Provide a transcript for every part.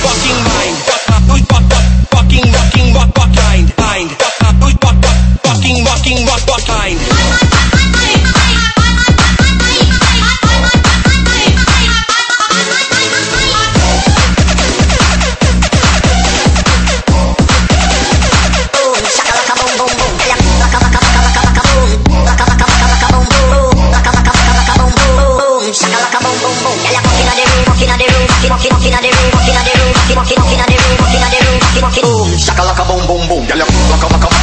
fucking mind. calma, calma.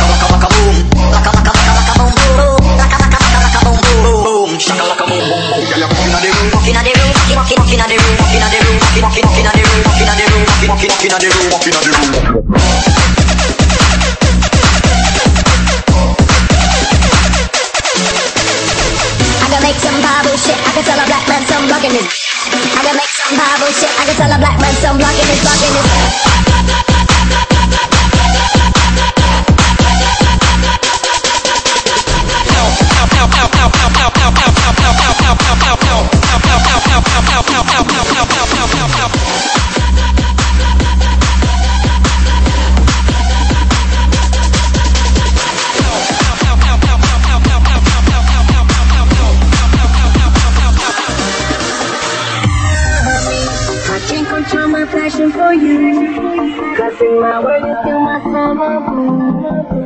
my blue, my blue.